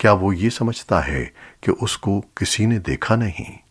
کیا وہ یہ سمجھتا ہے کہ اس کو کسی نے دیکھا نہیں؟